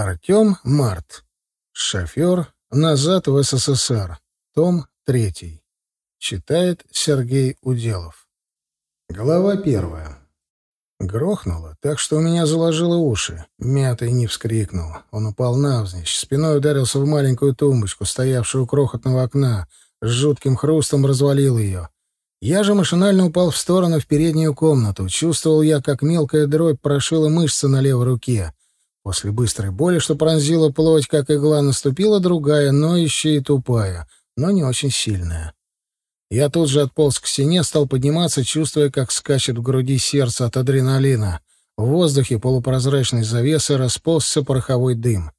Артем Март. Шофер. Назад в СССР. Том 3. Читает Сергей Уделов. Глава первая. Грохнуло, так что у меня заложило уши. Мятый не вскрикнул. Он упал навзничь, спиной ударился в маленькую тумбочку, стоявшую у крохотного окна, с жутким хрустом развалил ее. Я же машинально упал в сторону в переднюю комнату. Чувствовал я, как мелкая дробь прошила мышцы на левой руке. После быстрой боли, что пронзила плоть, как игла, наступила другая, но еще и тупая, но не очень сильная. Я тут же отполз к стене, стал подниматься, чувствуя, как скачет в груди сердце от адреналина. В воздухе полупрозрачной завесы расползся пороховой дым.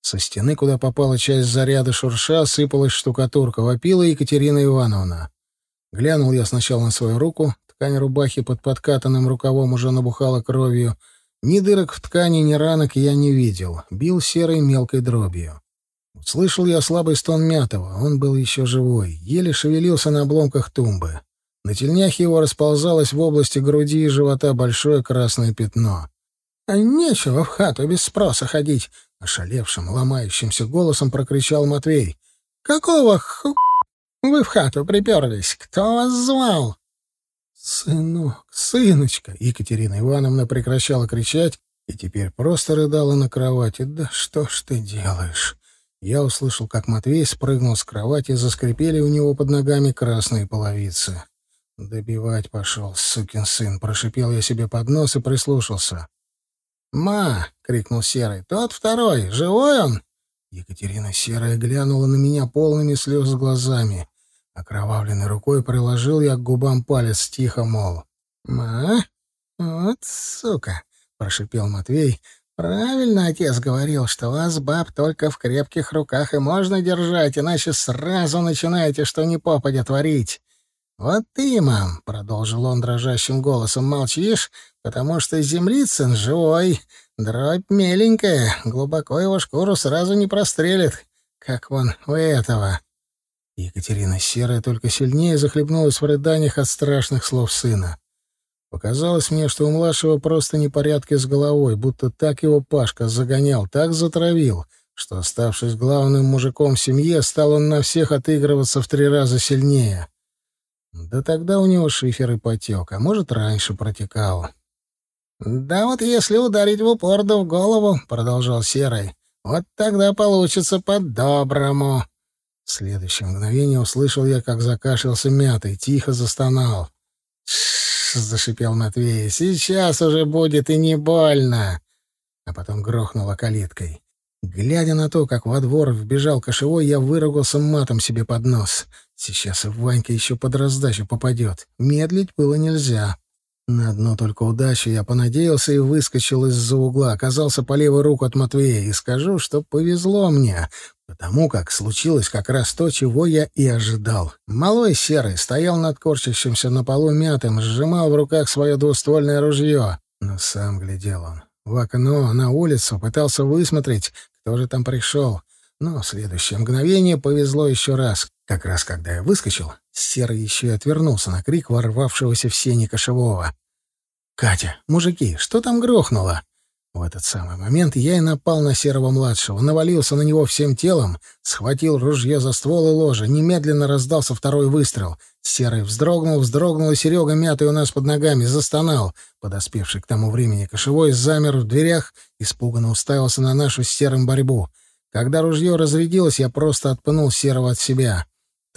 Со стены, куда попала часть заряда шурша, сыпалась штукатурка. Вопила Екатерина Ивановна. Глянул я сначала на свою руку. Ткань рубахи под подкатанным рукавом уже набухала кровью — ни дырок в ткани, ни ранок я не видел. Бил серой мелкой дробью. Слышал я слабый стон Мятова. Он был еще живой. Еле шевелился на обломках тумбы. На тельнях его расползалось в области груди и живота большое красное пятно. «А нечего в хату без спроса ходить!» — ошалевшим, ломающимся голосом прокричал Матвей. «Какого ху... вы в хату приперлись? Кто вас звал?» «Сынок, сыночка!» Екатерина Ивановна прекращала кричать и теперь просто рыдала на кровати. «Да что ж ты делаешь?» Я услышал, как Матвей спрыгнул с кровати, заскрипели у него под ногами красные половицы. «Добивать пошел, сукин сын!» — прошипел я себе под нос и прислушался. «Ма!» — крикнул Серый. «Тот второй! Живой он?» Екатерина Серая глянула на меня полными слез глазами. Окровавленной рукой приложил я к губам палец, тихо, мол. «Ма? Вот сука!» — прошипел Матвей. «Правильно отец говорил, что вас, баб, только в крепких руках и можно держать, иначе сразу начинаете что ни попадя творить. Вот ты, мам, — продолжил он дрожащим голосом, — молчишь, потому что землицын живой, дробь меленькая, глубоко его шкуру сразу не прострелит, как вон у этого». Екатерина Серая только сильнее захлебнулась в рыданиях от страшных слов сына. Показалось мне, что у младшего просто непорядки с головой, будто так его Пашка загонял, так затравил, что, оставшись главным мужиком в семье, стал он на всех отыгрываться в три раза сильнее. Да тогда у него шифер и потек, а может, раньше протекал. «Да вот если ударить в упор да в голову», — продолжал Серый, — «вот тогда получится по-доброму». В следующее мгновение услышал я, как закашлялся мятый, тихо застонал. Зашипел Матвей. «Сейчас уже будет и не больно!» А потом грохнула калиткой. Глядя на то, как во двор вбежал кошевой, я выругался матом себе под нос. Сейчас Ванька еще под раздачу попадет. Медлить было нельзя. На одну только удачу я понадеялся и выскочил из-за угла, оказался по левую руку от Матвея, и скажу, что повезло мне, потому как случилось как раз то, чего я и ожидал. Малой серый стоял над корчащимся на полу мятым, сжимал в руках свое двуствольное ружье. Но сам глядел он. В окно, на улицу, пытался высмотреть, кто же там пришел. Но в следующее мгновение повезло еще раз. Как раз когда я выскочил, Серый еще и отвернулся на крик ворвавшегося в сени кошевого. «Катя, мужики, что там грохнуло?» В этот самый момент я и напал на Серого-младшего, навалился на него всем телом, схватил ружье за ствол и ложе. Немедленно раздался второй выстрел. Серый вздрогнул, вздрогнул, и Серега, мятый у нас под ногами, застонал. Подоспевший к тому времени кошевой замер в дверях, испуганно уставился на нашу с Серым борьбу. Когда ружье разрядилось, я просто отпынул Серого от себя.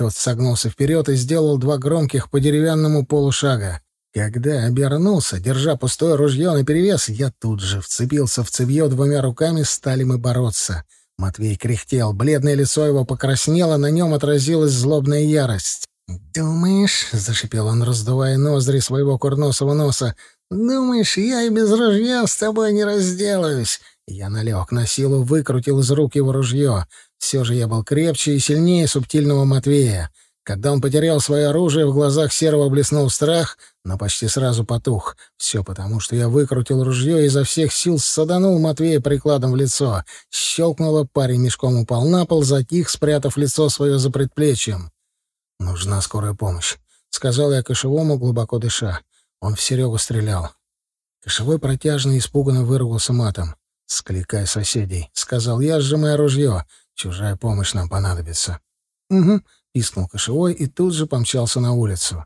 Тот согнулся вперед и сделал два громких по деревянному полушага. Когда обернулся, держа пустое ружье наперевес, я тут же вцепился в цевье двумя руками, стали мы бороться. Матвей кряхтел, бледное лицо его покраснело, на нем отразилась злобная ярость. «Думаешь?» — зашипел он, раздувая ноздри своего курносого носа. «Думаешь, я и без ружья с тобой не разделаюсь?» Я налег на силу, выкрутил из рук его ружье. Все же я был крепче и сильнее субтильного Матвея. Когда он потерял свое оружие, в глазах Серого блеснул страх, но почти сразу потух. Все потому, что я выкрутил ружье и изо всех сил саданул Матвея прикладом в лицо. Щелкнуло, парень мешком упал на пол, затих, спрятав лицо свое за предплечьем. «Нужна скорая помощь», — сказал я кошевому, глубоко дыша. Он в Серегу стрелял. Кошевой протяжно и испуганно выругался матом. «Скликай соседей», — сказал я, сжимая ружье. «Чужая помощь нам понадобится». «Угу», — пискнул кошевой и тут же помчался на улицу.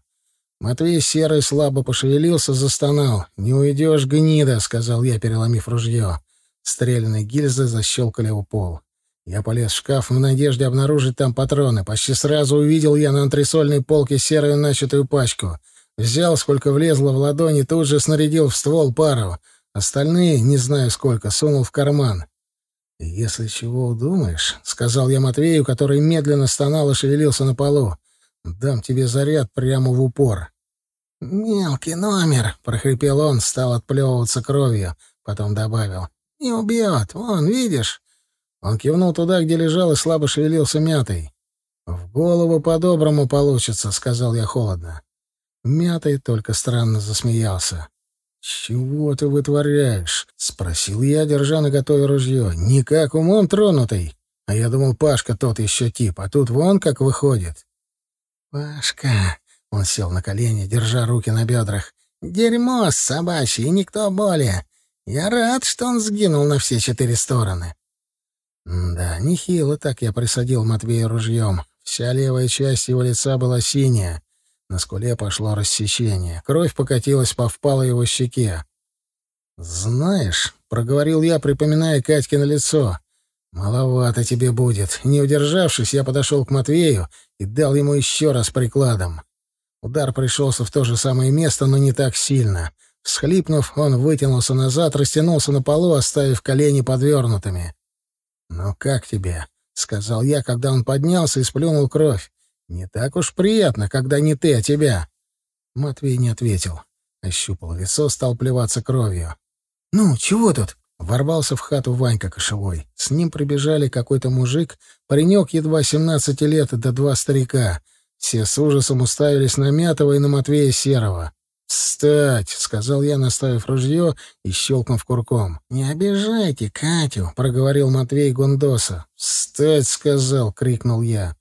Матвей серый слабо пошевелился, застонал. «Не уйдешь, гнида», — сказал я, переломив ружье. Стрелянные гильзы защелкали у пол. Я полез в шкаф в надежде обнаружить там патроны. Почти сразу увидел я на антресольной полке серую начатую пачку. Взял, сколько влезло в ладони, тут же снарядил в ствол пару. Остальные, не знаю сколько, сунул в карман. «Если чего удумаешь», — сказал я Матвею, который медленно стонал и шевелился на полу, — «дам тебе заряд прямо в упор». «Мелкий номер», — прохрипел он, стал отплевываться кровью, потом добавил. «Не убьет, вон, видишь?» Он кивнул туда, где лежал, и слабо шевелился мятой. «В голову по-доброму получится», — сказал я холодно. Мятый только странно засмеялся. «Чего ты вытворяешь?» — спросил я, держа на готове ружье. «Никак умом тронутый. А я думал, Пашка тот еще тип, а тут вон как выходит». «Пашка...» — он сел на колени, держа руки на бедрах. «Дерьмо собачье, никто более. Я рад, что он сгинул на все четыре стороны». Да, нехило так я присадил Матвея ружьем. Вся левая часть его лица была синяя. На скуле пошло рассечение. Кровь покатилась по впалой его щеке. «Знаешь», — проговорил я, припоминая Катькино лицо, — «маловато тебе будет». Не удержавшись, я подошел к Матвею и дал ему еще раз прикладом. Удар пришелся в то же самое место, но не так сильно. Всхлипнув, он вытянулся назад, растянулся на полу, оставив колени подвернутыми. «Ну как тебе?» — сказал я, когда он поднялся и сплюнул кровь. «Не так уж приятно, когда не ты, а тебя». Матвей не ответил. Ощупал лицо, стал плеваться кровью. «Ну, чего тут?» Ворвался в хату Ванька Кошевой. С ним прибежали какой-то мужик, паренек едва семнадцати лет, да два старика. Все с ужасом уставились на Мятова и на Матвея Серого. «Встать!» — сказал я, наставив ружье и щелкнув курком. «Не обижайте Катю!» — проговорил Матвей Гундоса. «Встать!» — сказал, — крикнул я.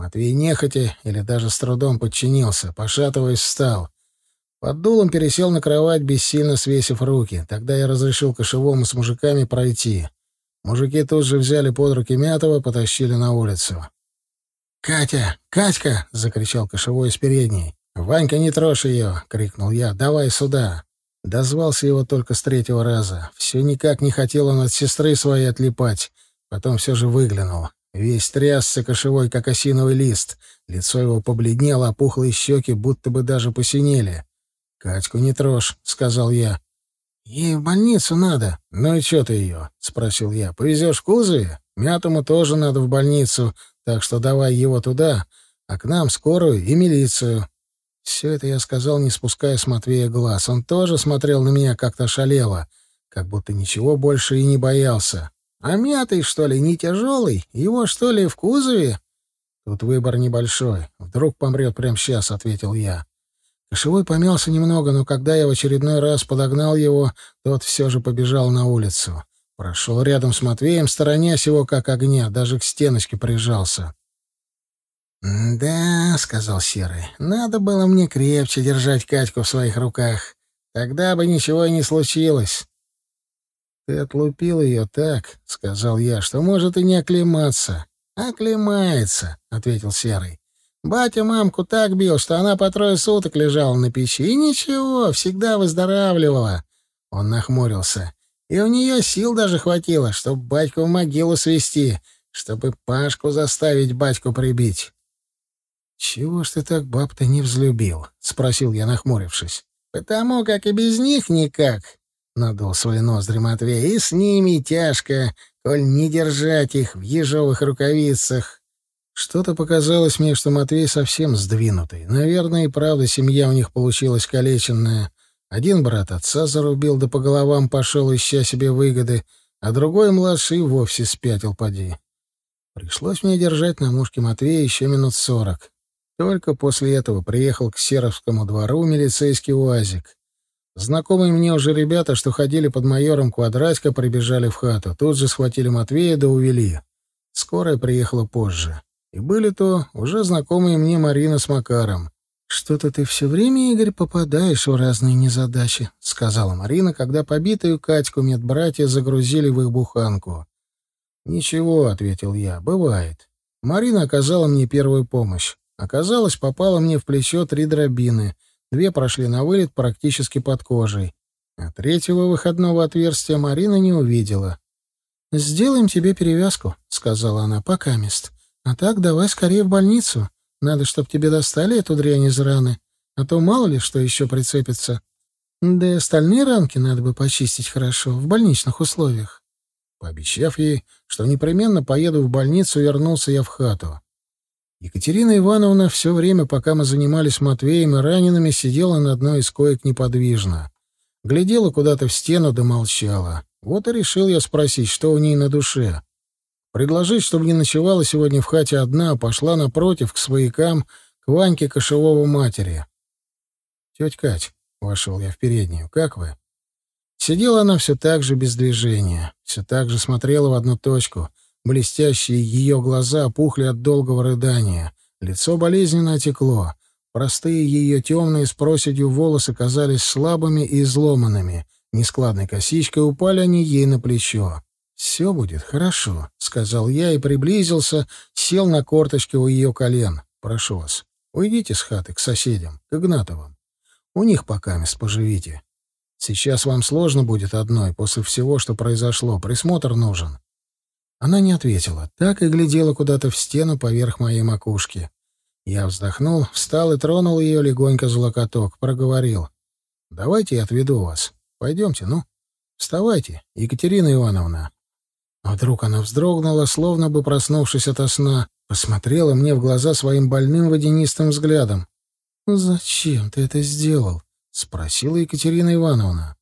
Матвей нехотя или даже с трудом подчинился, пошатываясь, встал. Под дулом пересел на кровать, бессильно свесив руки. Тогда я разрешил кошевому с мужиками пройти. Мужики тут же взяли под руки Мятова, потащили на улицу. «Катя! Катька!» — закричал кошевой из передней. «Ванька, не трожь ее!» — крикнул я. «Давай сюда!» Дозвался его только с третьего раза. Все никак не хотел он от сестры своей отлипать. Потом все же выглянул. Весь трясся кошевой, как осиновый лист. Лицо его побледнело, а пухлые щеки будто бы даже посинели. «Катьку не трожь», — сказал я. «Ей в больницу надо». «Ну и что ты ее?» — спросил я. «Повезешь в кузове? Мятому тоже надо в больницу, так что давай его туда, а к нам скорую и милицию». Все это я сказал, не спуская с Матвея глаз. Он тоже смотрел на меня как-то шалело, как будто ничего больше и не боялся. «А мятый, что ли, не тяжелый? Его, что ли, в кузове?» «Тут выбор небольшой. Вдруг помрет прямо сейчас», — ответил я. Кошевой помялся немного, но когда я в очередной раз подогнал его, тот все же побежал на улицу. Прошел рядом с Матвеем, сторонясь его как огня, даже к стеночке прижался. «Да», — сказал Серый, — «надо было мне крепче держать Катьку в своих руках. Тогда бы ничего и не случилось». «Ты отлупил ее так», — сказал я, — «что может и не оклематься». «Оклемается», — ответил Серый. «Батя мамку так бил, что она по трое суток лежала на печи. И ничего, всегда выздоравливала». Он нахмурился. «И у нее сил даже хватило, чтобы батьку в могилу свести, чтобы Пашку заставить батьку прибить». «Чего ж ты так баб-то не взлюбил?» — спросил я, нахмурившись. «Потому как и без них никак», — надул свои ноздри Матвей. «И с ними тяжко, коль не держать их в ежовых рукавицах». Что-то показалось мне, что Матвей совсем сдвинутый. Наверное, и правда семья у них получилась калеченная. Один брат отца зарубил, да по головам пошел, ища себе выгоды, а другой младший вовсе спятил поди. Пришлось мне держать на мушке Матвея еще минут сорок. Только после этого приехал к Серовскому двору милицейский УАЗик. Знакомые мне уже ребята, что ходили под майором Квадратько, прибежали в хату. Тут же схватили Матвея да увели. Скорая приехала позже. И были то уже знакомые мне Марина с Макаром. «Что-то ты все время, Игорь, попадаешь в разные незадачи», — сказала Марина, когда побитую Катьку медбратья загрузили в их буханку. «Ничего», — ответил я, — «бывает. Марина оказала мне первую помощь. Оказалось, попало мне в плечо три дробины. Две прошли на вылет практически под кожей. А третьего выходного отверстия Марина не увидела. «Сделаем тебе перевязку», — сказала она, — «пока мест. А так давай скорее в больницу. Надо, чтобы тебе достали эту дрянь из раны, а то мало ли что еще прицепится. Да и остальные ранки надо бы почистить хорошо, в больничных условиях. Пообещав ей, что непременно поеду в больницу, вернулся я в хату. Екатерина Ивановна все время, пока мы занимались Матвеем и ранеными, сидела на одной из коек неподвижно. Глядела куда-то в стену да молчала. Вот и решил я спросить, что у ней на душе. Предложить, чтобы не ночевала сегодня в хате одна, а пошла напротив, к своякам, к Ваньке Кошевого матери. «Тетя Кать», — вошел я в переднюю, — «как вы?» Сидела она все так же без движения, все так же смотрела в одну точку. Блестящие ее глаза опухли от долгого рыдания. Лицо болезненно отекло. Простые ее темные с проседью волосы казались слабыми и изломанными. Нескладной косичкой упали они ей на плечо. «Все будет хорошо», — сказал я и приблизился, сел на корточки у ее колен. «Прошу вас, уйдите с хаты к соседям, к Игнатовым. У них пока мест поживите. Сейчас вам сложно будет одной, после всего, что произошло. Присмотр нужен». Она не ответила, так и глядела куда-то в стену поверх моей макушки. Я вздохнул, встал и тронул ее легонько за локоток, проговорил. «Давайте я отведу вас. Пойдемте, ну. Вставайте, Екатерина Ивановна». Вдруг она вздрогнула, словно бы проснувшись ото сна, посмотрела мне в глаза своим больным водянистым взглядом. «Зачем ты это сделал?» — спросила Екатерина Ивановна.